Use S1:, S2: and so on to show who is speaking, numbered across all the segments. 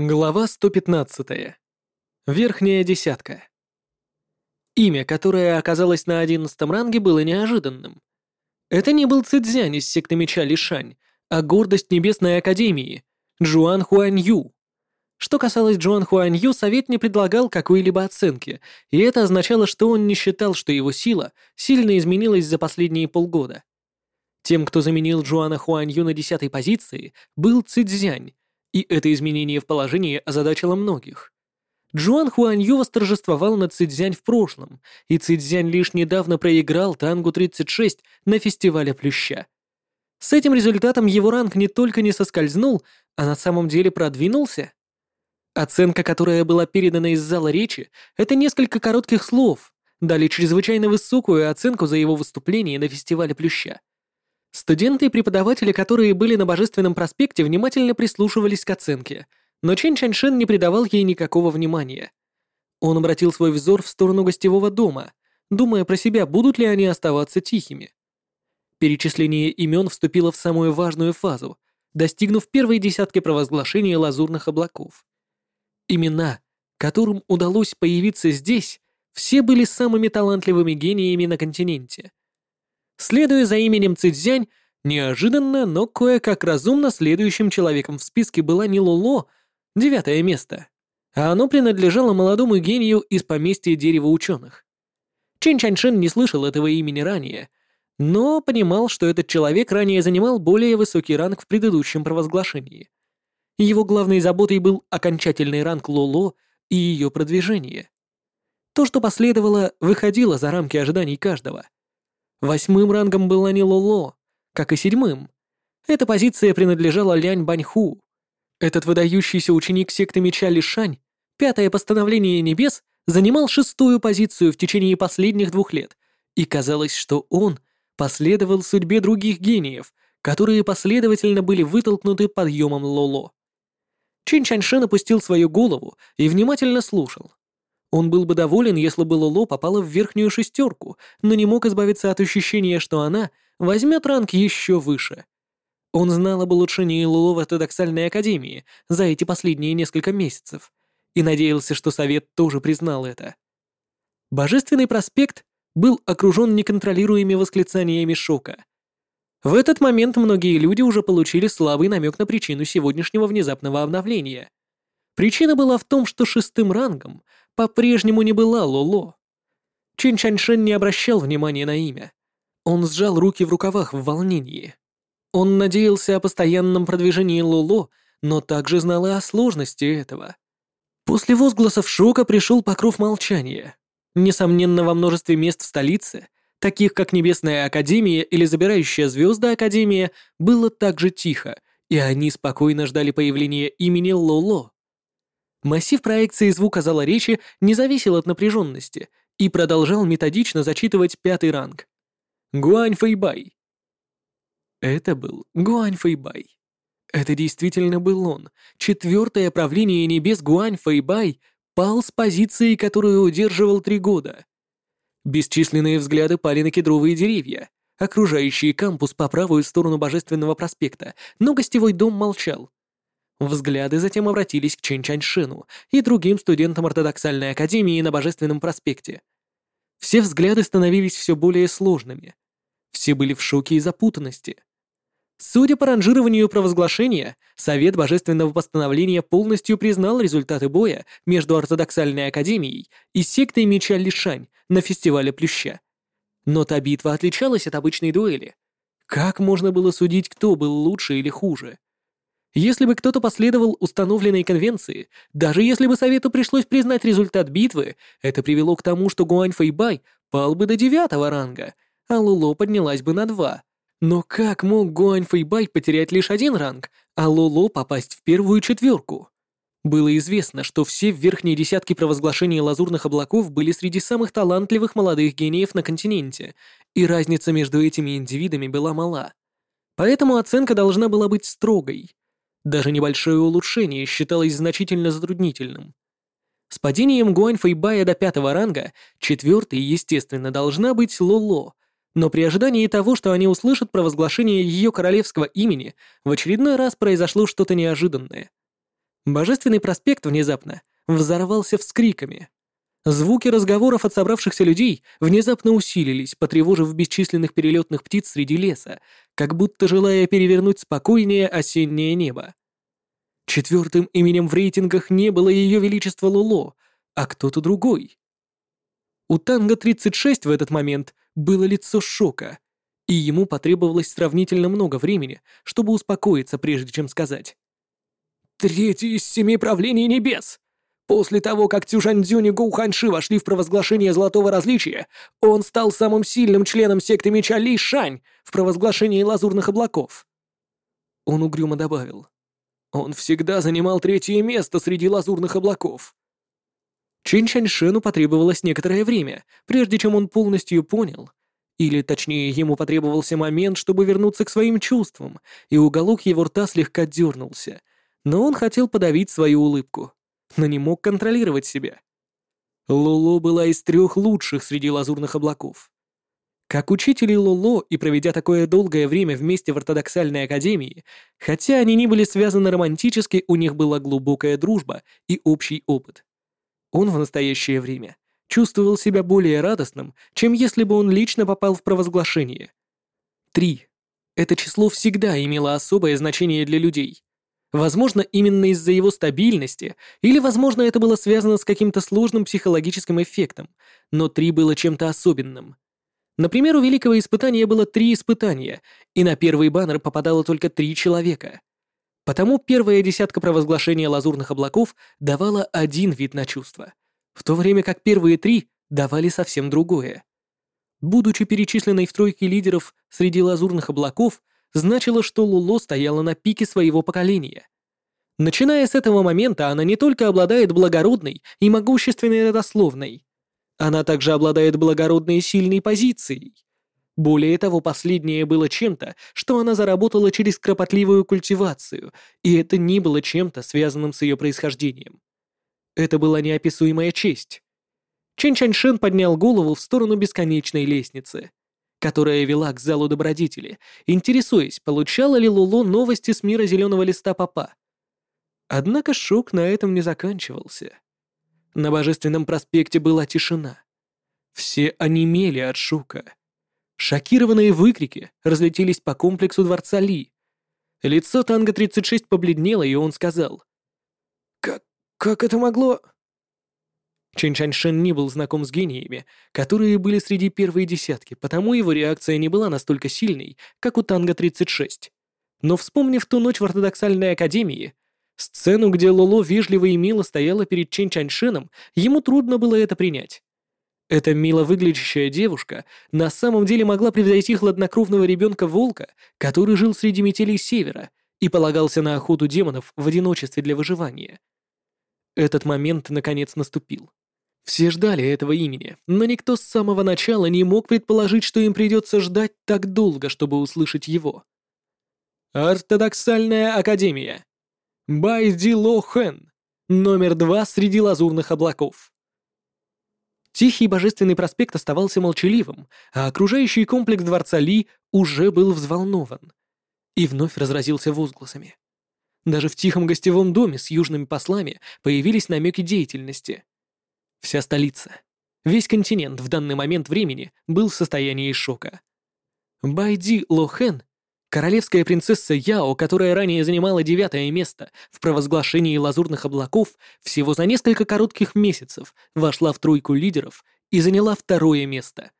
S1: Глава 115. Верхняя десятка. Имя, которое оказалось на одиннадцатом ранге, было неожиданным. Это не был Цидзянь из секты меча Лишань, а гордость Небесной Академии, Джуан Хуань Ю. Что касалось Джуан Хуань Ю, совет не предлагал какой-либо оценки, и это означало, что он не считал, что его сила сильно изменилась за последние полгода. Тем, кто заменил Джуана Хуань Ю на десятой позиции, был Цидзянь, и это изменение в положении озадачило многих. Джуан Хуанью восторжествовал над Цидзянь в прошлом, и Цидзянь лишь недавно проиграл Тангу-36 на фестивале Плюща. С этим результатом его ранг не только не соскользнул, а на самом деле продвинулся. Оценка, которая была передана из зала речи, это несколько коротких слов, дали чрезвычайно высокую оценку за его выступление на фестивале Плюща. Студенты и преподаватели, которые были на Божественном проспекте, внимательно прислушивались к оценке, но Чен Чаньшин не придавал ей никакого внимания. Он обратил свой взор в сторону гостевого дома, думая про себя, будут ли они оставаться тихими. Перечисление имен вступило в самую важную фазу, достигнув первой десятки провозглашения лазурных облаков. Имена, которым удалось появиться здесь, все были самыми талантливыми гениями на континенте. Следуя за именем Цидзянь, неожиданно, но кое-как разумно следующим человеком в списке была не Лоло, девятое место, а оно принадлежало молодому гению из поместья дерева ученых. Чен Чаньшин не слышал этого имени ранее, но понимал, что этот человек ранее занимал более высокий ранг в предыдущем провозглашении. Его главной заботой был окончательный ранг Лоло и ее продвижение. То, что последовало, выходило за рамки ожиданий каждого — Восьмым рангом была не Лоло, как и седьмым. Эта позиция принадлежала Лянь Баньху. Этот выдающийся ученик секты меча Лишань, пятое постановление небес, занимал шестую позицию в течение последних двух лет, и казалось, что он последовал судьбе других гениев, которые последовательно были вытолкнуты подъемом Лоло. Чин Чаньшен опустил свою голову и внимательно слушал. Он был бы доволен, если бы Лоло попала в верхнюю шестерку, но не мог избавиться от ощущения, что она возьмет ранг еще выше. Он знал об улучшении Лоло в ортодоксальной академии за эти последние несколько месяцев и надеялся, что совет тоже признал это. Божественный проспект был окружен неконтролируемыми восклицаниями шока. В этот момент многие люди уже получили слабый намек на причину сегодняшнего внезапного обновления. Причина была в том, что шестым рангом по-прежнему не была Лоло. Чин Чаньшен не обращал внимания на имя. Он сжал руки в рукавах в волнении. Он надеялся о постоянном продвижении Лоло, но также знал и о сложности этого. После возгласов шока пришел покров молчания. Несомненно, во множестве мест в столице, таких как Небесная Академия или Забирающая Звезды Академия, было также тихо, и они спокойно ждали появления имени Лоло. Массив проекции звука зала речи не зависел от напряженности и продолжал методично зачитывать пятый ранг. Гуань Фэйбай. Это был Гуань Фэйбай. Это действительно был он. Четвертое правление небес Гуань Фэйбай пал с позиции, которую удерживал три года. Бесчисленные взгляды пали на кедровые деревья, окружающие кампус по правую сторону Божественного проспекта, но гостевой дом молчал. Взгляды затем обратились к Чен Чаньшину и другим студентам ортодоксальной академии на Божественном проспекте. Все взгляды становились все более сложными. Все были в шоке и запутанности. Судя по ранжированию провозглашения, Совет Божественного Постановления полностью признал результаты боя между ортодоксальной академией и сектой меча Лишань на фестивале Плюща. Но та битва отличалась от обычной дуэли. Как можно было судить, кто был лучше или хуже? Если бы кто-то последовал установленной конвенции, даже если бы Совету пришлось признать результат битвы, это привело к тому, что Гуань Фэйбай пал бы до девятого ранга, а Луло поднялась бы на два. Но как мог Гуань Фэйбай потерять лишь один ранг, а Луло попасть в первую четверку? Было известно, что все в верхней десятке провозглашения лазурных облаков были среди самых талантливых молодых гениев на континенте, и разница между этими индивидами была мала. Поэтому оценка должна была быть строгой. Даже небольшое улучшение считалось значительно затруднительным. С падением Гуань Фэйбая до пятого ранга, четвертой, естественно, должна быть Лоло, но при ожидании того, что они услышат провозглашение ее королевского имени, в очередной раз произошло что-то неожиданное. Божественный проспект внезапно взорвался вскриками. Звуки разговоров от собравшихся людей внезапно усилились, потревожив бесчисленных перелетных птиц среди леса, как будто желая перевернуть спокойнее осеннее небо. Четвертым именем в рейтингах не было Ее Величество Луло, а кто-то другой. У Танго-36 в этот момент было лицо шока, и ему потребовалось сравнительно много времени, чтобы успокоиться, прежде чем сказать. «Третий из семи правлений небес! После того, как Цюжандзюнь и Гоуханьши вошли в провозглашение Золотого Различия, он стал самым сильным членом секты меча Ли Шань в провозглашении Лазурных Облаков. Он угрюмо добавил. Он всегда занимал третье место среди Лазурных Облаков. Чин Чаньшену потребовалось некоторое время, прежде чем он полностью понял, или, точнее, ему потребовался момент, чтобы вернуться к своим чувствам, и уголок его рта слегка дернулся, но он хотел подавить свою улыбку но не мог контролировать себя. Лоло была из трех лучших среди лазурных облаков. Как учители Лоло и проведя такое долгое время вместе в ортодоксальной академии, хотя они не были связаны романтически, у них была глубокая дружба и общий опыт. Он в настоящее время чувствовал себя более радостным, чем если бы он лично попал в провозглашение. Три. Это число всегда имело особое значение для людей. Возможно, именно из-за его стабильности, или, возможно, это было связано с каким-то сложным психологическим эффектом, но три было чем-то особенным. Например, у Великого Испытания было три испытания, и на первый баннер попадало только три человека. Потому первая десятка провозглашения лазурных облаков давала один вид на чувство, в то время как первые три давали совсем другое. Будучи перечисленной в тройке лидеров среди лазурных облаков, значило, что Луло стояла на пике своего поколения. Начиная с этого момента, она не только обладает благородной и могущественной родословной, она также обладает благородной и сильной позицией. Более того, последнее было чем-то, что она заработала через кропотливую культивацию, и это не было чем-то, связанным с ее происхождением. Это была неописуемая честь. Чен Чаньшен поднял голову в сторону бесконечной лестницы которая вела к залу добродетели, интересуясь, получала ли Лулу новости с мира зеленого листа папа. Однако шок на этом не заканчивался. На Божественном проспекте была тишина. Все онемели от шока. Шокированные выкрики разлетелись по комплексу дворца Ли. Лицо Танго-36 побледнело, и он сказал. «Как... как это могло...» Чэнь Чаньшен не был знаком с гениями, которые были среди первой десятки, потому его реакция не была настолько сильной, как у Танго-36. Но вспомнив ту ночь в ортодоксальной академии, сцену, где Лоло вежливо и мило стояла перед Чэнь Чаньшеном, ему трудно было это принять. Эта мило выглядящая девушка на самом деле могла превзойти хладнокровного ребенка-волка, который жил среди метелей севера и полагался на охоту демонов в одиночестве для выживания. Этот момент наконец наступил. Все ждали этого имени, но никто с самого начала не мог предположить, что им придется ждать так долго, чтобы услышать его. Ортодоксальная академия. Байди Ло. Номер два среди лазурных облаков. Тихий божественный проспект оставался молчаливым, а окружающий комплекс дворца Ли уже был взволнован. И вновь разразился возгласами. Даже в тихом гостевом доме с южными послами появились намеки деятельности. Вся столица, весь континент в данный момент времени был в состоянии шока. Байди Лохен, королевская принцесса Яо, которая ранее занимала девятое место в провозглашении лазурных облаков, всего за несколько коротких месяцев вошла в тройку лидеров и заняла второе место.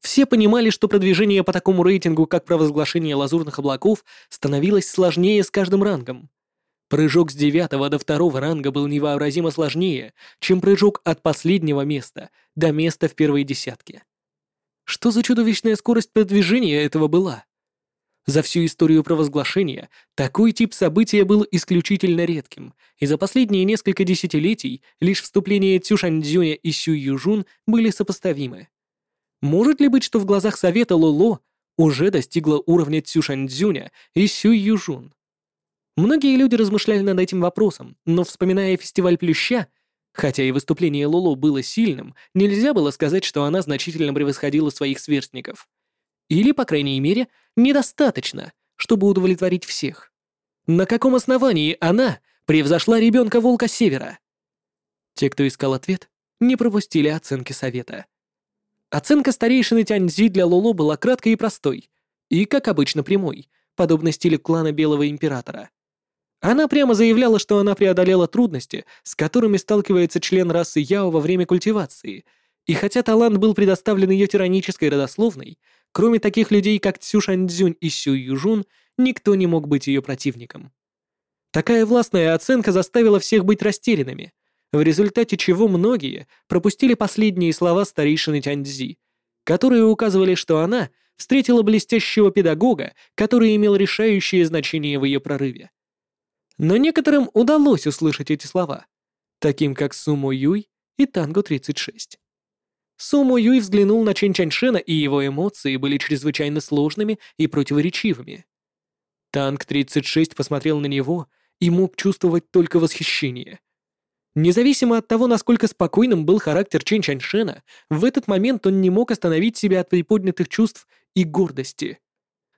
S1: Все понимали, что продвижение по такому рейтингу, как провозглашение лазурных облаков, становилось сложнее с каждым рангом. Прыжок с девятого до второго ранга был невообразимо сложнее, чем прыжок от последнего места до места в первой десятке. Что за чудовищная скорость продвижения этого была? За всю историю провозглашения такой тип события был исключительно редким, и за последние несколько десятилетий лишь вступления Цюшаньцзюня и Сю Южун были сопоставимы. Может ли быть, что в глазах Совета Лоло уже достигла уровня Цюшаньцзюня и Сю Южун? Многие люди размышляли над этим вопросом, но вспоминая фестиваль Плюща, хотя и выступление Лоло было сильным, нельзя было сказать, что она значительно превосходила своих сверстников. Или, по крайней мере, недостаточно, чтобы удовлетворить всех. На каком основании она превзошла ребенка волка Севера? Те, кто искал ответ, не пропустили оценки совета. Оценка старейшины Тяньзи для Лоло была краткой и простой, и, как обычно, прямой, подобно стилю клана Белого Императора. Она прямо заявляла, что она преодолела трудности, с которыми сталкивается член расы Яо во время культивации, и хотя талант был предоставлен ее тиранической родословной, кроме таких людей, как Цю Шаньцзюнь и Сю Южун, никто не мог быть ее противником. Такая властная оценка заставила всех быть растерянными, в результате чего многие пропустили последние слова старейшины Тяньцзи, которые указывали, что она встретила блестящего педагога, который имел решающее значение в ее прорыве. Но некоторым удалось услышать эти слова, таким как Сумо Юй и Танго 36. Сумо Юй взглянул на Чен Чаньшена, и его эмоции были чрезвычайно сложными и противоречивыми. Танк 36 посмотрел на него и мог чувствовать только восхищение. Независимо от того, насколько спокойным был характер Чен Чаньшена, в этот момент он не мог остановить себя от приподнятых чувств и гордости.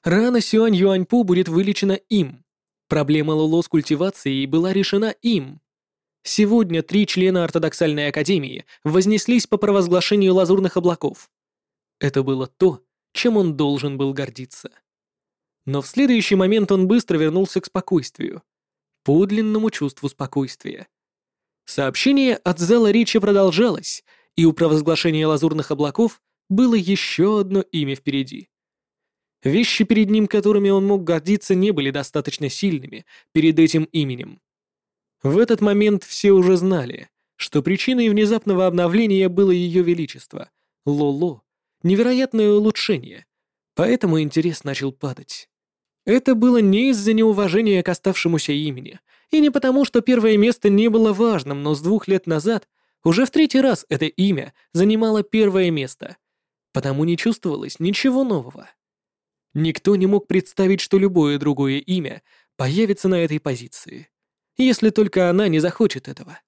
S1: Рана Сюань Юаньпу будет вылечена им. Проблема Лоло с культивацией была решена им. Сегодня три члена ортодоксальной академии вознеслись по провозглашению лазурных облаков. Это было то, чем он должен был гордиться. Но в следующий момент он быстро вернулся к спокойствию, подлинному чувству спокойствия. Сообщение от зала речи продолжалось, и у провозглашения лазурных облаков было еще одно имя впереди. Вещи перед ним, которыми он мог гордиться, не были достаточно сильными перед этим именем. В этот момент все уже знали, что причиной внезапного обновления было ее величество, Лоло, невероятное улучшение, поэтому интерес начал падать. Это было не из-за неуважения к оставшемуся имени, и не потому, что первое место не было важным, но с двух лет назад уже в третий раз это имя занимало первое место, потому не чувствовалось ничего нового. Никто не мог представить, что любое другое имя появится на этой позиции, если только она не захочет этого.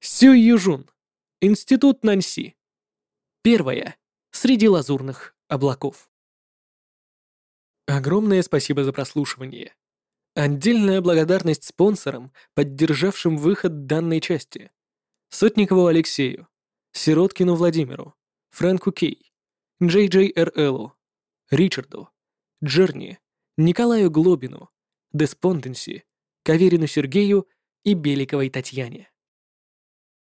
S1: Сю Южун. Институт Нанси. Первая среди лазурных облаков. Огромное спасибо за прослушивание. Отдельная благодарность спонсорам, поддержавшим выход данной части. Сотникову Алексею, Сироткину Владимиру, Фрэнку Кей, Джей Джей Р. Эллу, Ричарду, Джерни, Николаю Глобину, Деспонденси, Каверину Сергею и Беликовой Татьяне.